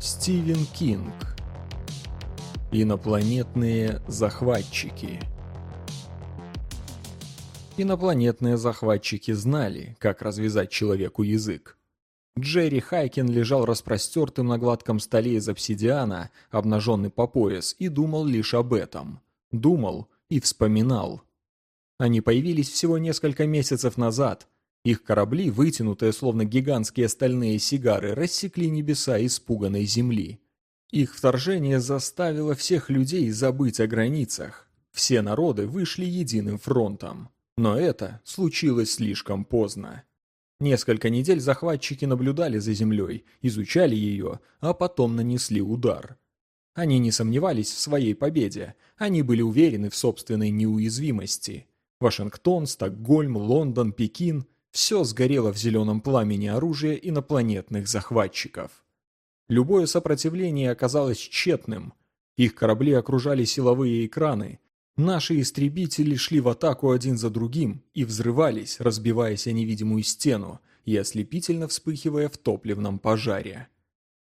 Стивен Кинг. Инопланетные захватчики. Инопланетные захватчики знали, как развязать человеку язык. Джерри Хайкин лежал распростертым на гладком столе из обсидиана, обнаженный по пояс, и думал лишь об этом. Думал и вспоминал. Они появились всего несколько месяцев назад. Их корабли, вытянутые словно гигантские стальные сигары, рассекли небеса испуганной земли. Их вторжение заставило всех людей забыть о границах. Все народы вышли единым фронтом. Но это случилось слишком поздно. Несколько недель захватчики наблюдали за землей, изучали ее, а потом нанесли удар. Они не сомневались в своей победе, они были уверены в собственной неуязвимости. Вашингтон, Стокгольм, Лондон, Пекин – все сгорело в зеленом пламени оружия инопланетных захватчиков. Любое сопротивление оказалось тщетным. Их корабли окружали силовые экраны. Наши истребители шли в атаку один за другим и взрывались, разбиваясь о невидимую стену и ослепительно вспыхивая в топливном пожаре.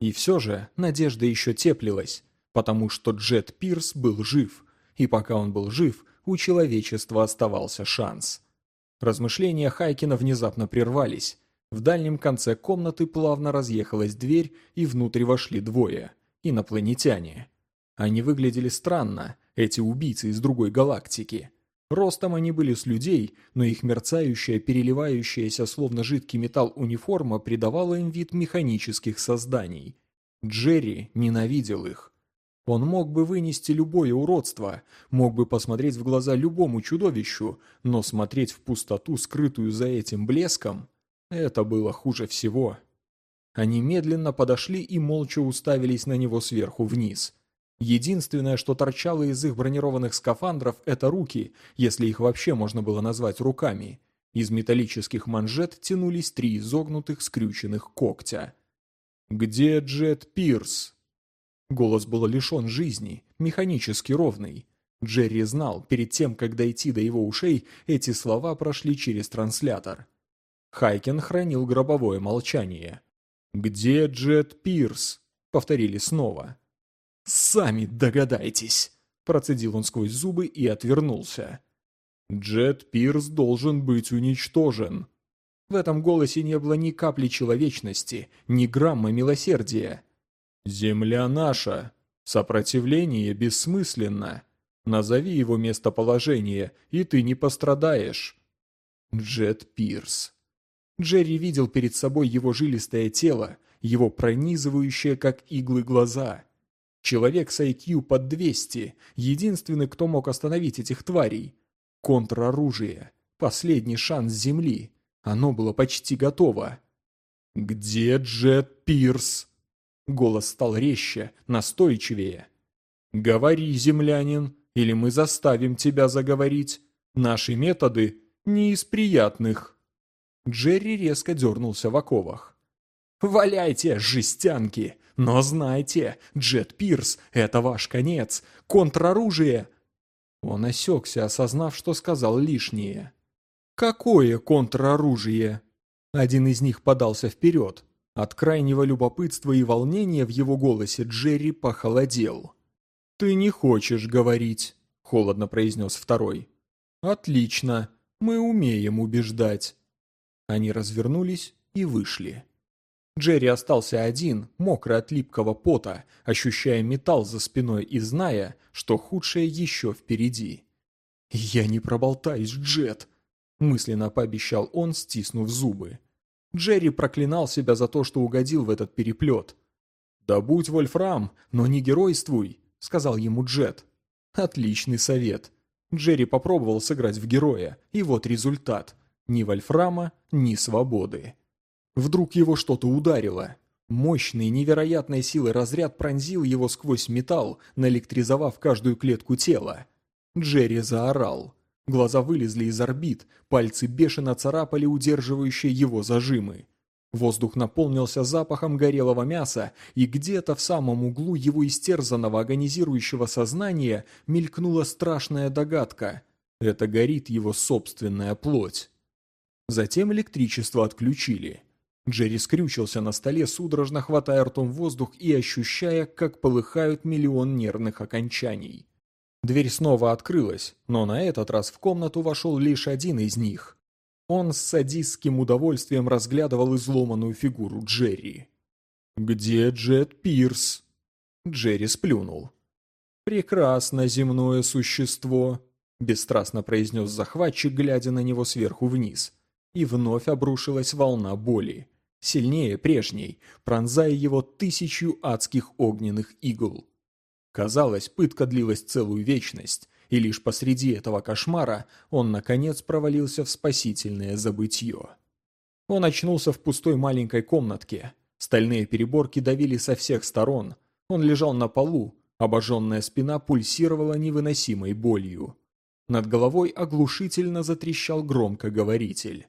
И все же надежда еще теплилась, потому что Джет Пирс был жив, и пока он был жив, у человечества оставался шанс. Размышления Хайкина внезапно прервались. В дальнем конце комнаты плавно разъехалась дверь, и внутрь вошли двое – инопланетяне. Они выглядели странно, эти убийцы из другой галактики. Ростом они были с людей, но их мерцающая, переливающаяся словно жидкий металл униформа придавала им вид механических созданий. Джерри ненавидел их. Он мог бы вынести любое уродство, мог бы посмотреть в глаза любому чудовищу, но смотреть в пустоту, скрытую за этим блеском, это было хуже всего. Они медленно подошли и молча уставились на него сверху вниз. Единственное, что торчало из их бронированных скафандров, это руки, если их вообще можно было назвать руками. Из металлических манжет тянулись три изогнутых скрюченных когтя. «Где Джет Пирс?» Голос был лишен жизни, механически ровный. Джерри знал, перед тем, как дойти до его ушей, эти слова прошли через транслятор. Хайкен хранил гробовое молчание. «Где Джет Пирс?» — повторили снова. «Сами догадайтесь!» — процедил он сквозь зубы и отвернулся. «Джет Пирс должен быть уничтожен». В этом голосе не было ни капли человечности, ни грамма милосердия. «Земля наша. Сопротивление бессмысленно. Назови его местоположение, и ты не пострадаешь». Джет Пирс. Джерри видел перед собой его жилистое тело, его пронизывающее, как иглы, глаза. Человек с IQ под 200, единственный, кто мог остановить этих тварей. Контроружие. Последний шанс Земли. Оно было почти готово. «Где Джет Пирс?» Голос стал резче, настойчивее. «Говори, землянин, или мы заставим тебя заговорить. Наши методы не из приятных». Джерри резко дернулся в оковах. «Валяйте, жестянки! Но знайте, Джет Пирс — это ваш конец! Контроружие!» Он осекся, осознав, что сказал лишнее. «Какое контроружие?» Один из них подался вперед. От крайнего любопытства и волнения в его голосе Джерри похолодел. «Ты не хочешь говорить», — холодно произнес второй. «Отлично, мы умеем убеждать». Они развернулись и вышли. Джерри остался один, мокрый от липкого пота, ощущая металл за спиной и зная, что худшее еще впереди. «Я не проболтаюсь, Джет!» – мысленно пообещал он, стиснув зубы. Джерри проклинал себя за то, что угодил в этот переплет. «Да будь Вольфрам, но не геройствуй», — сказал ему Джет. Отличный совет. Джерри попробовал сыграть в героя, и вот результат. Ни Вольфрама, ни свободы. Вдруг его что-то ударило. Мощный, невероятной силы разряд пронзил его сквозь металл, наэлектризовав каждую клетку тела. Джерри заорал. Глаза вылезли из орбит, пальцы бешено царапали удерживающие его зажимы. Воздух наполнился запахом горелого мяса, и где-то в самом углу его истерзанного агонизирующего сознания мелькнула страшная догадка. Это горит его собственная плоть. Затем электричество отключили. Джерри скрючился на столе, судорожно хватая ртом воздух и ощущая, как полыхают миллион нервных окончаний. Дверь снова открылась, но на этот раз в комнату вошел лишь один из них. Он с садистским удовольствием разглядывал изломанную фигуру Джерри. «Где Джет Пирс?» Джерри сплюнул. «Прекрасно, земное существо», – бесстрастно произнес захватчик, глядя на него сверху вниз. И вновь обрушилась волна боли сильнее прежней, пронзая его тысячу адских огненных игл. Казалось, пытка длилась целую вечность, и лишь посреди этого кошмара он, наконец, провалился в спасительное забытье. Он очнулся в пустой маленькой комнатке. Стальные переборки давили со всех сторон. Он лежал на полу, обожженная спина пульсировала невыносимой болью. Над головой оглушительно затрещал громкоговоритель.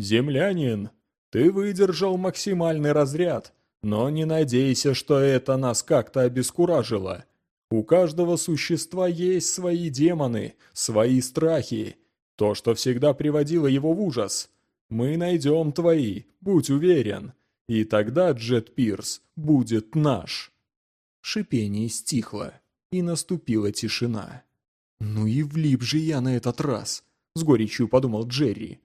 «Землянин!» Ты выдержал максимальный разряд, но не надейся, что это нас как-то обескуражило. У каждого существа есть свои демоны, свои страхи, то, что всегда приводило его в ужас. Мы найдем твои, будь уверен. И тогда Джет Пирс будет наш. Шипение стихло, и наступила тишина. «Ну и влип же я на этот раз», — с горечью подумал Джерри.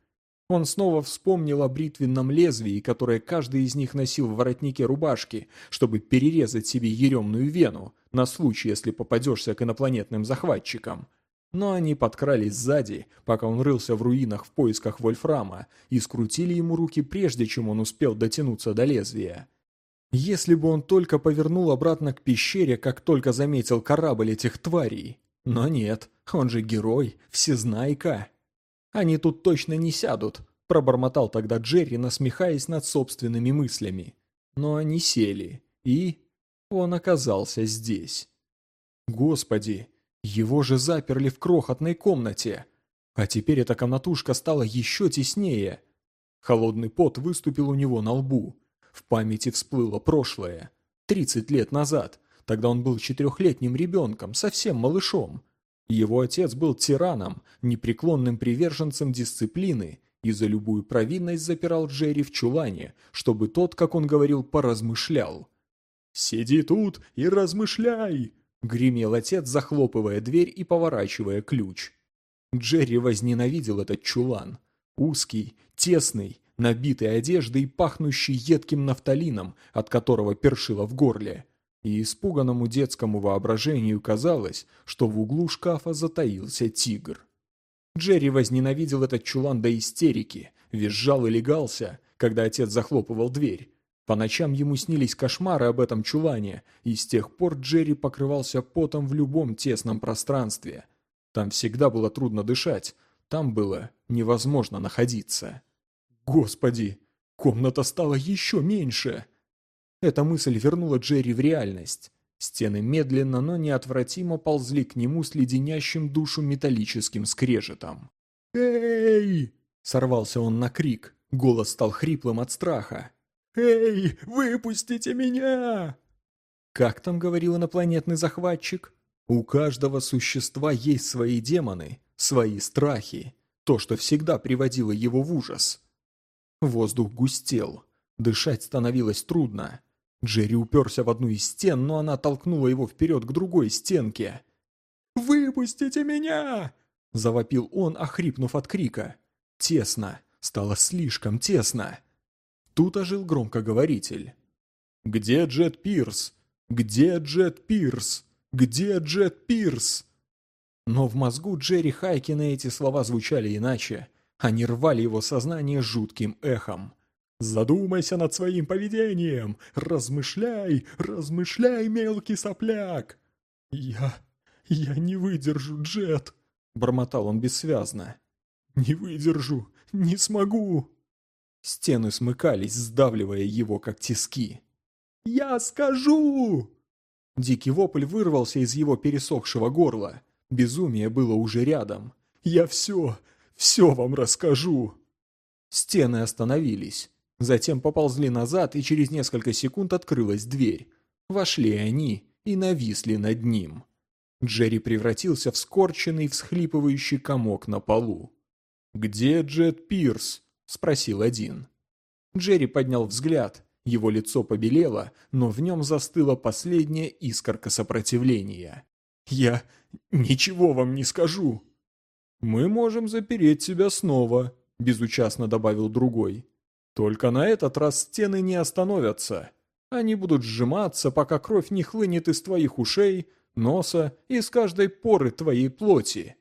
Он снова вспомнил о бритвенном лезвии, которое каждый из них носил в воротнике рубашки, чтобы перерезать себе еремную вену, на случай, если попадешься к инопланетным захватчикам. Но они подкрались сзади, пока он рылся в руинах в поисках Вольфрама, и скрутили ему руки прежде, чем он успел дотянуться до лезвия. Если бы он только повернул обратно к пещере, как только заметил корабль этих тварей. Но нет, он же герой, всезнайка. Они тут точно не сядут», – пробормотал тогда Джерри, насмехаясь над собственными мыслями. Но они сели, и... он оказался здесь. Господи, его же заперли в крохотной комнате. А теперь эта комнатушка стала еще теснее. Холодный пот выступил у него на лбу. В памяти всплыло прошлое. Тридцать лет назад. Тогда он был четырехлетним ребенком, совсем малышом. Его отец был тираном, непреклонным приверженцем дисциплины и за любую провинность запирал Джерри в чулане, чтобы тот, как он говорил, поразмышлял. «Сиди тут и размышляй!» — гремел отец, захлопывая дверь и поворачивая ключ. Джерри возненавидел этот чулан. Узкий, тесный, набитый одеждой и пахнущий едким нафталином, от которого першило в горле и испуганному детскому воображению казалось, что в углу шкафа затаился тигр. Джерри возненавидел этот чулан до истерики, визжал и легался, когда отец захлопывал дверь. По ночам ему снились кошмары об этом чулане, и с тех пор Джерри покрывался потом в любом тесном пространстве. Там всегда было трудно дышать, там было невозможно находиться. Господи, комната стала еще меньше! Эта мысль вернула Джерри в реальность. Стены медленно, но неотвратимо ползли к нему с леденящим душу металлическим скрежетом. «Эй!» — сорвался он на крик. Голос стал хриплым от страха. «Эй, выпустите меня!» Как там говорил инопланетный захватчик? У каждого существа есть свои демоны, свои страхи, то, что всегда приводило его в ужас. Воздух густел, дышать становилось трудно. Джерри уперся в одну из стен, но она толкнула его вперед к другой стенке. «Выпустите меня!» – завопил он, охрипнув от крика. Тесно. Стало слишком тесно. Тут ожил громкоговоритель. «Где Джет Пирс? Где Джет Пирс? Где Джет Пирс?» Но в мозгу Джерри Хайкина эти слова звучали иначе. Они рвали его сознание жутким эхом. Задумайся над своим поведением. Размышляй, размышляй, мелкий сопляк. Я... я не выдержу, Джет, бормотал он бессвязно. Не выдержу, не смогу. Стены смыкались, сдавливая его, как тиски. «Я скажу!» Дикий вопль вырвался из его пересохшего горла. Безумие было уже рядом. «Я все, все вам расскажу!» Стены остановились. Затем поползли назад, и через несколько секунд открылась дверь. Вошли они и нависли над ним. Джерри превратился в скорченный, всхлипывающий комок на полу. «Где Джет Пирс?» – спросил один. Джерри поднял взгляд. Его лицо побелело, но в нем застыла последняя искорка сопротивления. «Я ничего вам не скажу!» «Мы можем запереть тебя снова», — безучастно добавил другой. «Только на этот раз стены не остановятся. Они будут сжиматься, пока кровь не хлынет из твоих ушей, носа и с каждой поры твоей плоти.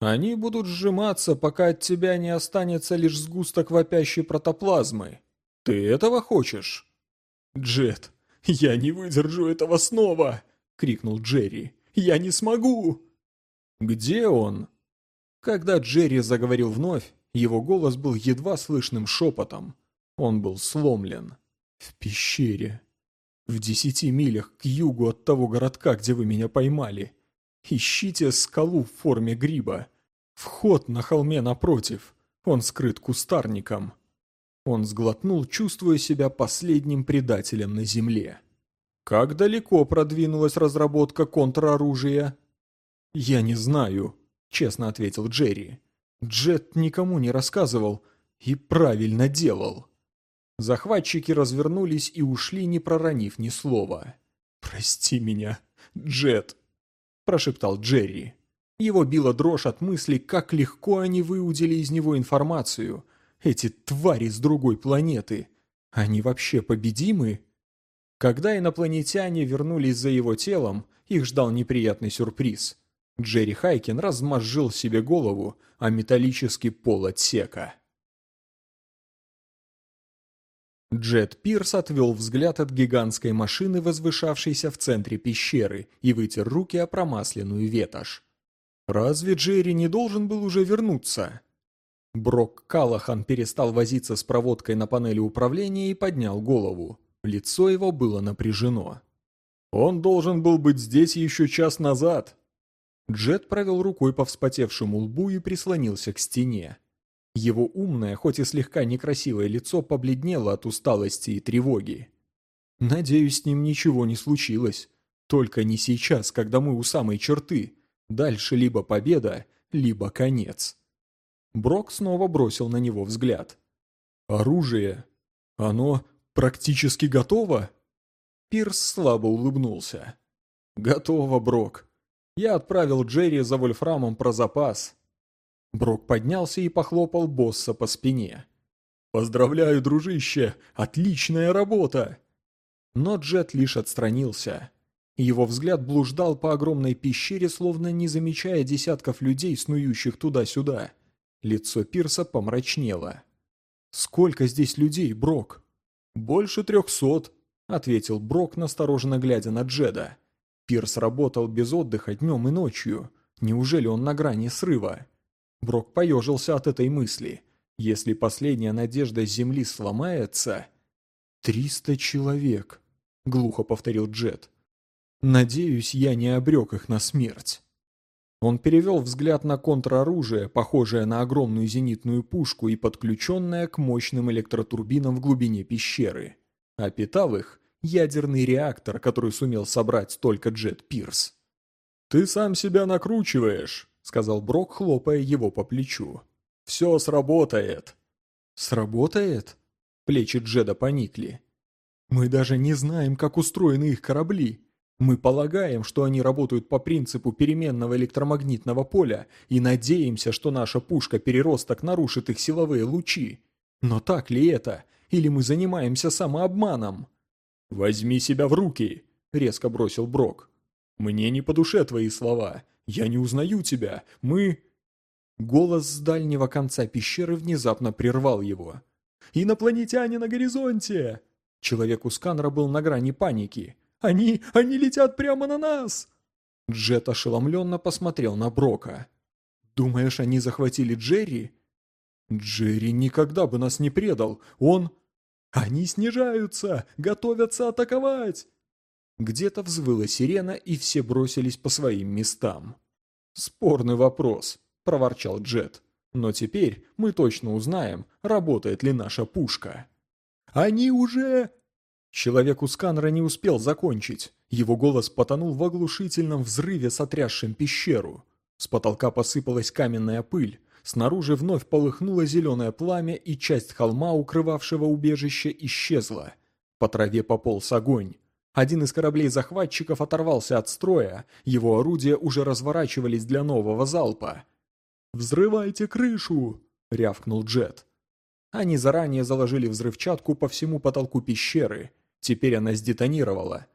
Они будут сжиматься, пока от тебя не останется лишь сгусток вопящей протоплазмы. Ты этого хочешь?» «Джет, я не выдержу этого снова!» — крикнул Джерри. «Я не смогу!» «Где он?» Когда Джерри заговорил вновь, его голос был едва слышным шепотом. Он был сломлен. «В пещере. В десяти милях к югу от того городка, где вы меня поймали. Ищите скалу в форме гриба. Вход на холме напротив. Он скрыт кустарником». Он сглотнул, чувствуя себя последним предателем на земле. «Как далеко продвинулась разработка контроружия?» «Я не знаю», — честно ответил Джерри. «Джет никому не рассказывал и правильно делал». Захватчики развернулись и ушли, не проронив ни слова. «Прости меня, Джет», — прошептал Джерри. Его била дрожь от мысли, как легко они выудили из него информацию. Эти твари с другой планеты. Они вообще победимы? Когда инопланетяне вернулись за его телом, их ждал неприятный сюрприз. Джерри Хайкин размозжил себе голову о металлический пол отсека. Джет Пирс отвел взгляд от гигантской машины, возвышавшейся в центре пещеры, и вытер руки о промасленную ветошь. «Разве Джерри не должен был уже вернуться?» Брок Калахан перестал возиться с проводкой на панели управления и поднял голову. Лицо его было напряжено. «Он должен был быть здесь еще час назад», Джет провел рукой по вспотевшему лбу и прислонился к стене. Его умное, хоть и слегка некрасивое лицо побледнело от усталости и тревоги. «Надеюсь, с ним ничего не случилось. Только не сейчас, когда мы у самой черты. Дальше либо победа, либо конец». Брок снова бросил на него взгляд. «Оружие? Оно практически готово?» Пирс слабо улыбнулся. «Готово, Брок. Я отправил Джерри за Вольфрамом про запас. Брок поднялся и похлопал босса по спине. «Поздравляю, дружище! Отличная работа!» Но Джет лишь отстранился. Его взгляд блуждал по огромной пещере, словно не замечая десятков людей, снующих туда-сюда. Лицо Пирса помрачнело. «Сколько здесь людей, Брок?» «Больше трехсот», — ответил Брок, настороженно глядя на Джеда. Пирс работал без отдыха днем и ночью. Неужели он на грани срыва? Брок поежился от этой мысли. Если последняя надежда Земли сломается... «Триста человек», — глухо повторил Джет. «Надеюсь, я не обрек их на смерть». Он перевел взгляд на контроружие, похожее на огромную зенитную пушку и подключенное к мощным электротурбинам в глубине пещеры. Опитав их, ядерный реактор, который сумел собрать только Джет Пирс. «Ты сам себя накручиваешь», — сказал Брок, хлопая его по плечу. «Все сработает». «Сработает?» Плечи Джеда поникли. «Мы даже не знаем, как устроены их корабли. Мы полагаем, что они работают по принципу переменного электромагнитного поля и надеемся, что наша пушка-переросток нарушит их силовые лучи. Но так ли это? Или мы занимаемся самообманом?» «Возьми себя в руки!» — резко бросил Брок. «Мне не по душе твои слова. Я не узнаю тебя. Мы...» Голос с дальнего конца пещеры внезапно прервал его. «Инопланетяне на горизонте!» Человек у сканера был на грани паники. «Они... они летят прямо на нас!» Джет ошеломленно посмотрел на Брока. «Думаешь, они захватили Джерри?» «Джерри никогда бы нас не предал. Он...» «Они снижаются! Готовятся атаковать!» Где-то взвыла сирена, и все бросились по своим местам. «Спорный вопрос», — проворчал Джет. «Но теперь мы точно узнаем, работает ли наша пушка». «Они уже...» Человек у сканера не успел закончить. Его голос потонул в оглушительном взрыве, сотрясшем пещеру. С потолка посыпалась каменная пыль. снаружи вновь полыхнуло зеленое пламя, и часть холма, укрывавшего убежище, исчезла. По траве пополз огонь. Один из кораблей захватчиков оторвался от строя, его орудия уже разворачивались для нового залпа. «Взрывайте крышу!» — рявкнул Джет. Они заранее заложили взрывчатку по всему потолку пещеры. Теперь она сдетонировала.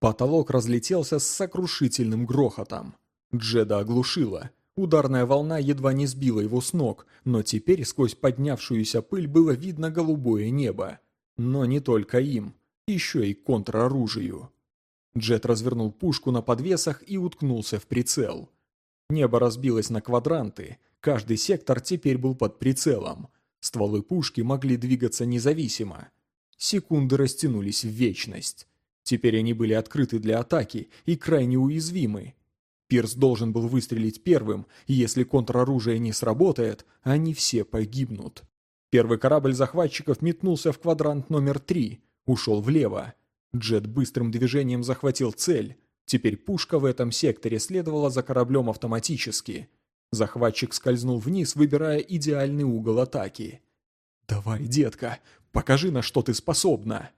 Потолок разлетелся с сокрушительным грохотом. Джеда оглушила. Ударная волна едва не сбила его с ног, но теперь сквозь поднявшуюся пыль было видно голубое небо. Но не только им еще и контроружию. Джет развернул пушку на подвесах и уткнулся в прицел. Небо разбилось на квадранты, каждый сектор теперь был под прицелом. Стволы пушки могли двигаться независимо. Секунды растянулись в вечность. Теперь они были открыты для атаки и крайне уязвимы. Пирс должен был выстрелить первым, и если контроружие не сработает, они все погибнут. Первый корабль захватчиков метнулся в квадрант номер три, ушел влево. Джет быстрым движением захватил цель. Теперь пушка в этом секторе следовала за кораблем автоматически. Захватчик скользнул вниз, выбирая идеальный угол атаки. «Давай, детка, покажи, на что ты способна!»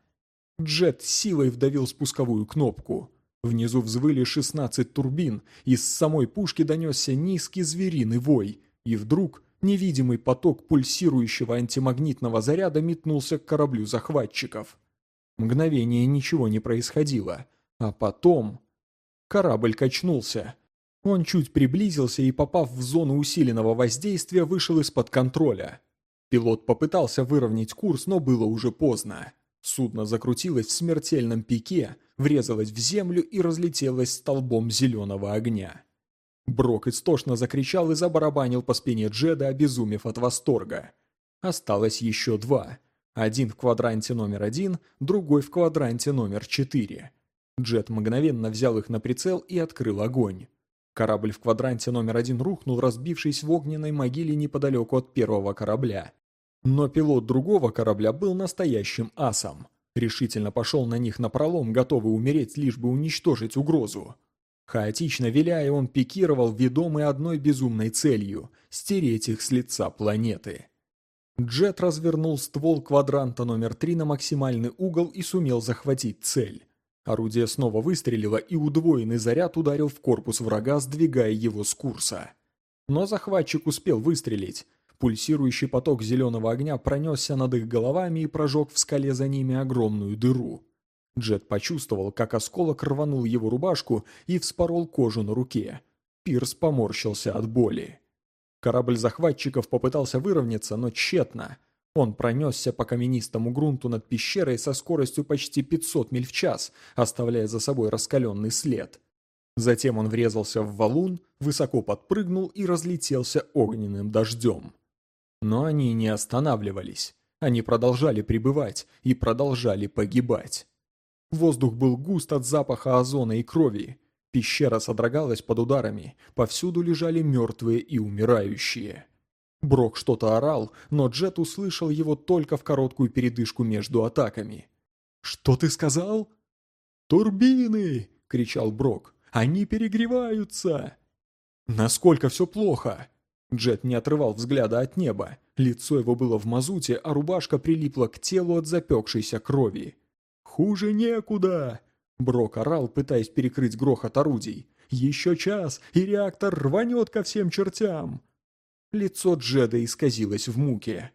Джет силой вдавил спусковую кнопку. Внизу взвыли 16 турбин, из самой пушки донесся низкий звериный вой, и вдруг невидимый поток пульсирующего антимагнитного заряда метнулся к кораблю захватчиков. Мгновение ничего не происходило. А потом... Корабль качнулся. Он чуть приблизился и, попав в зону усиленного воздействия, вышел из-под контроля. Пилот попытался выровнять курс, но было уже поздно. Судно закрутилось в смертельном пике, врезалось в землю и разлетелось столбом зеленого огня. Брок истошно закричал и забарабанил по спине Джеда, обезумев от восторга. Осталось еще два. Один в квадранте номер один, другой в квадранте номер четыре. Джет мгновенно взял их на прицел и открыл огонь. Корабль в квадранте номер один рухнул, разбившись в огненной могиле неподалеку от первого корабля. Но пилот другого корабля был настоящим асом. Решительно пошел на них напролом, готовый умереть, лишь бы уничтожить угрозу. Хаотично виляя, он пикировал, ведомый одной безумной целью – стереть их с лица планеты. Джет развернул ствол квадранта номер 3 на максимальный угол и сумел захватить цель. Орудие снова выстрелило, и удвоенный заряд ударил в корпус врага, сдвигая его с курса. Но захватчик успел выстрелить. Пульсирующий поток зеленого огня пронесся над их головами и прожег в скале за ними огромную дыру. Джет почувствовал, как осколок рванул его рубашку и вспорол кожу на руке. Пирс поморщился от боли. Корабль захватчиков попытался выровняться, но тщетно. Он пронесся по каменистому грунту над пещерой со скоростью почти 500 миль в час, оставляя за собой раскаленный след. Затем он врезался в валун, высоко подпрыгнул и разлетелся огненным дождем. Но они не останавливались. Они продолжали пребывать и продолжали погибать. Воздух был густ от запаха озона и крови. Пещера содрогалась под ударами, повсюду лежали мертвые и умирающие. Брок что-то орал, но Джет услышал его только в короткую передышку между атаками. «Что ты сказал?» «Турбины!» — кричал Брок. «Они перегреваются!» «Насколько все плохо!» Джет не отрывал взгляда от неба. Лицо его было в мазуте, а рубашка прилипла к телу от запекшейся крови. «Хуже некуда!» Брок орал, пытаясь перекрыть грохот орудий. «Еще час, и реактор рванет ко всем чертям!» Лицо Джеда исказилось в муке.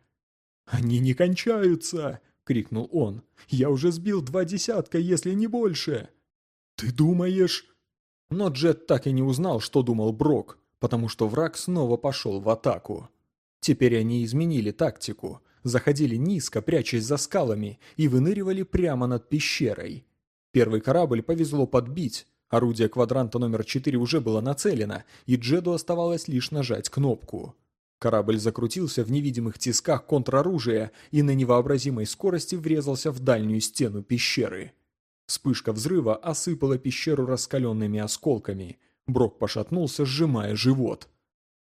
«Они не кончаются!» — крикнул он. «Я уже сбил два десятка, если не больше!» «Ты думаешь...» Но Джед так и не узнал, что думал Брок, потому что враг снова пошел в атаку. Теперь они изменили тактику, заходили низко, прячась за скалами, и выныривали прямо над пещерой. Первый корабль повезло подбить. Орудие квадранта номер 4 уже было нацелено, и Джеду оставалось лишь нажать кнопку. Корабль закрутился в невидимых тисках контроружия и на невообразимой скорости врезался в дальнюю стену пещеры. Вспышка взрыва осыпала пещеру раскаленными осколками. Брок пошатнулся, сжимая живот.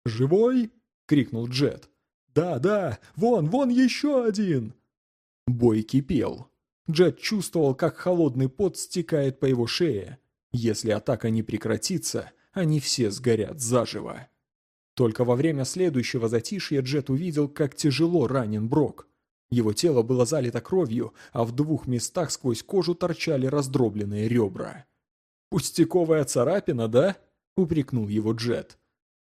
«Живой?» — крикнул Джет. «Да, да, вон, вон еще один!» Бой кипел. Джет чувствовал, как холодный пот стекает по его шее. Если атака не прекратится, они все сгорят заживо. Только во время следующего затишья Джет увидел, как тяжело ранен Брок. Его тело было залито кровью, а в двух местах сквозь кожу торчали раздробленные ребра. «Пустяковая царапина, да?» — упрекнул его Джет.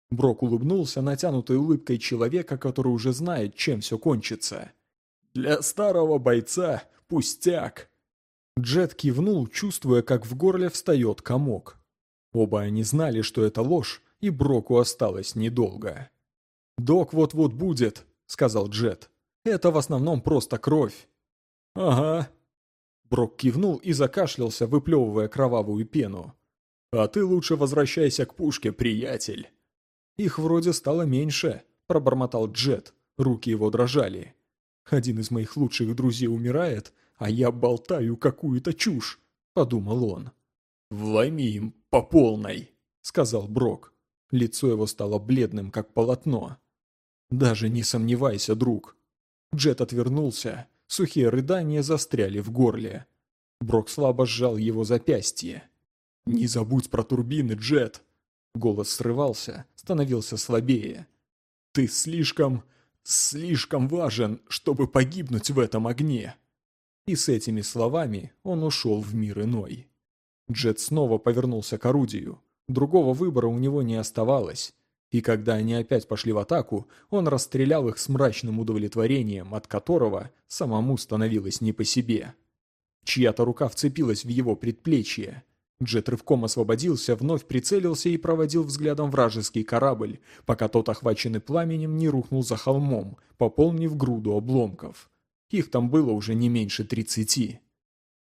Брок улыбнулся натянутой улыбкой человека, который уже знает, чем все кончится. «Для старого бойца пустяк!» Джет кивнул, чувствуя, как в горле встает комок. Оба они знали, что это ложь, и Броку осталось недолго. «Док вот-вот будет», — сказал Джет. «Это в основном просто кровь». «Ага». Брок кивнул и закашлялся, выплевывая кровавую пену. «А ты лучше возвращайся к пушке, приятель». «Их вроде стало меньше», — пробормотал Джет. Руки его дрожали. «Один из моих лучших друзей умирает, а я болтаю какую-то чушь», — подумал он. «Вломи им по полной», — сказал Брок. Лицо его стало бледным, как полотно. «Даже не сомневайся, друг». Джет отвернулся. Сухие рыдания застряли в горле. Брок слабо сжал его запястье. «Не забудь про турбины, Джет!» Голос срывался, становился слабее. «Ты слишком, слишком важен, чтобы погибнуть в этом огне!» И с этими словами он ушел в мир иной. Джет снова повернулся к орудию. Другого выбора у него не оставалось. И когда они опять пошли в атаку, он расстрелял их с мрачным удовлетворением, от которого самому становилось не по себе. Чья-то рука вцепилась в его предплечье. Джет рывком освободился, вновь прицелился и проводил взглядом вражеский корабль, пока тот, охваченный пламенем, не рухнул за холмом, пополнив груду обломков. Их там было уже не меньше тридцати.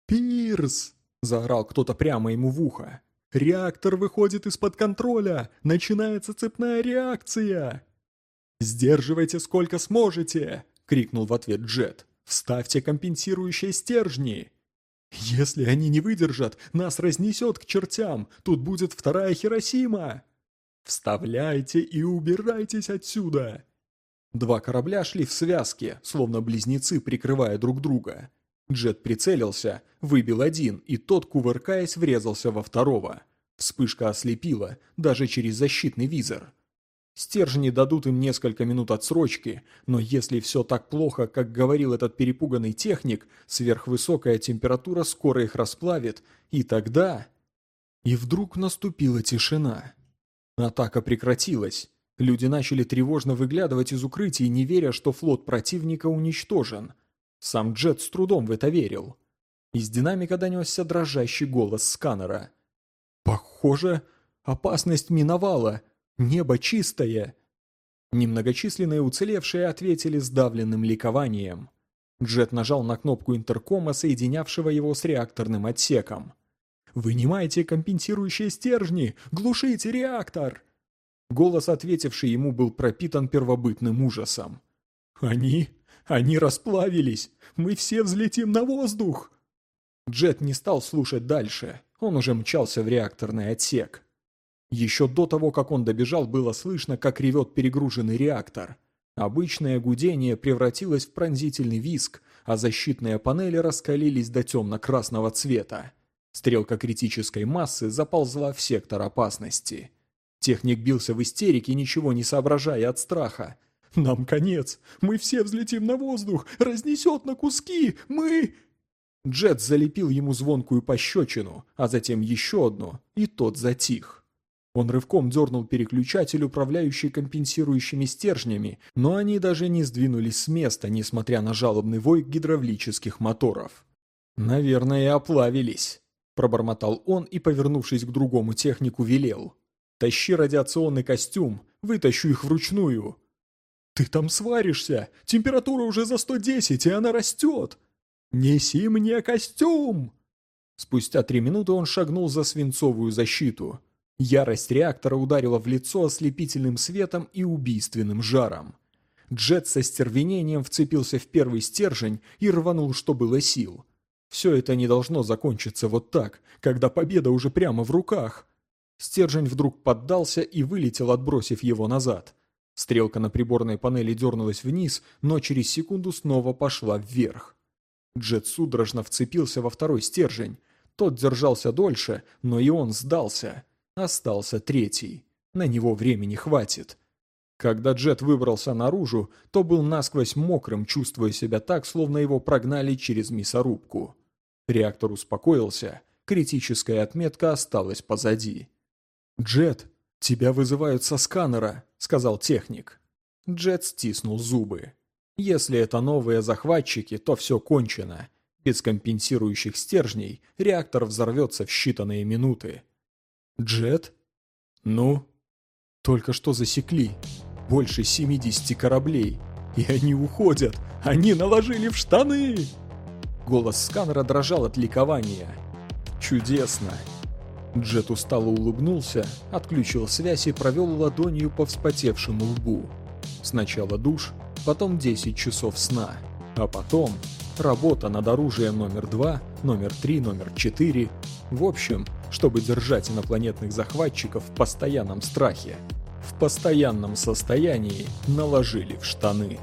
«Пирс!» – заорал кто-то прямо ему в ухо. Реактор выходит из-под контроля! Начинается цепная реакция!» «Сдерживайте сколько сможете!» — крикнул в ответ Джет. «Вставьте компенсирующие стержни!» «Если они не выдержат, нас разнесет к чертям! Тут будет вторая Хиросима!» «Вставляйте и убирайтесь отсюда!» Два корабля шли в связке, словно близнецы, прикрывая друг друга. Джет прицелился, выбил один, и тот, кувыркаясь, врезался во второго. Вспышка ослепила, даже через защитный визор. Стержни дадут им несколько минут отсрочки, но если все так плохо, как говорил этот перепуганный техник, сверхвысокая температура скоро их расплавит, и тогда... И вдруг наступила тишина. Атака прекратилась. Люди начали тревожно выглядывать из укрытий, не веря, что флот противника уничтожен. Сам Джет с трудом в это верил. Из динамика донесся дрожащий голос сканера. «Похоже, опасность миновала. Небо чистое». Немногочисленные уцелевшие ответили сдавленным ликованием. Джет нажал на кнопку интеркома, соединявшего его с реакторным отсеком. «Вынимайте компенсирующие стержни! Глушите реактор!» Голос, ответивший ему, был пропитан первобытным ужасом. «Они они расплавились! Мы все взлетим на воздух!» Джет не стал слушать дальше. Он уже мчался в реакторный отсек. Еще до того, как он добежал, было слышно, как ревет перегруженный реактор. Обычное гудение превратилось в пронзительный визг, а защитные панели раскалились до темно-красного цвета. Стрелка критической массы заползла в сектор опасности. Техник бился в истерике, ничего не соображая от страха. «Нам конец! Мы все взлетим на воздух! Разнесет на куски! Мы...» Джет залепил ему звонкую пощечину, а затем еще одну, и тот затих. Он рывком дернул переключатель, управляющий компенсирующими стержнями, но они даже не сдвинулись с места, несмотря на жалобный вой гидравлических моторов. «Наверное, оплавились», – пробормотал он и, повернувшись к другому технику, велел. «Тащи радиационный костюм, вытащу их вручную, «Ты там сваришься! Температура уже за 110, и она растет! Неси мне костюм!» Спустя три минуты он шагнул за свинцовую защиту. Ярость реактора ударила в лицо ослепительным светом и убийственным жаром. Джет со стервенением вцепился в первый стержень и рванул, что было сил. Все это не должно закончиться вот так, когда победа уже прямо в руках. Стержень вдруг поддался и вылетел, отбросив его назад. Стрелка на приборной панели дернулась вниз, но через секунду снова пошла вверх. Джет судорожно вцепился во второй стержень. Тот держался дольше, но и он сдался. Остался третий. На него времени хватит. Когда Джет выбрался наружу, то был насквозь мокрым, чувствуя себя так, словно его прогнали через мясорубку. Реактор успокоился, критическая отметка осталась позади. «Джет, тебя вызывают со сканера», — сказал техник. Джет стиснул зубы. «Если это новые захватчики, то все кончено. Без компенсирующих стержней реактор взорвется в считанные минуты». «Джет?» «Ну?» «Только что засекли. Больше 70 кораблей. И они уходят. Они наложили в штаны!» Голос сканера дрожал от ликования. «Чудесно!» Джет устало улыбнулся, отключил связь и провел ладонью по вспотевшему лбу. Сначала душ, потом 10 часов сна, а потом работа над оружием номер 2, номер 3, номер 4. В общем, чтобы держать инопланетных захватчиков в постоянном страхе, в постоянном состоянии наложили в штаны.